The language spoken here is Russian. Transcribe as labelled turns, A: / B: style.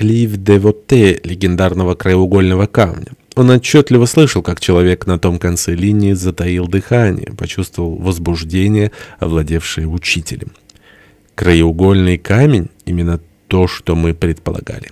A: Клифф Девоте, легендарного краеугольного камня. Он отчетливо слышал, как человек на том конце линии затаил дыхание, почувствовал возбуждение, овладевшее учителем. Краеугольный камень — именно то, что мы предполагали.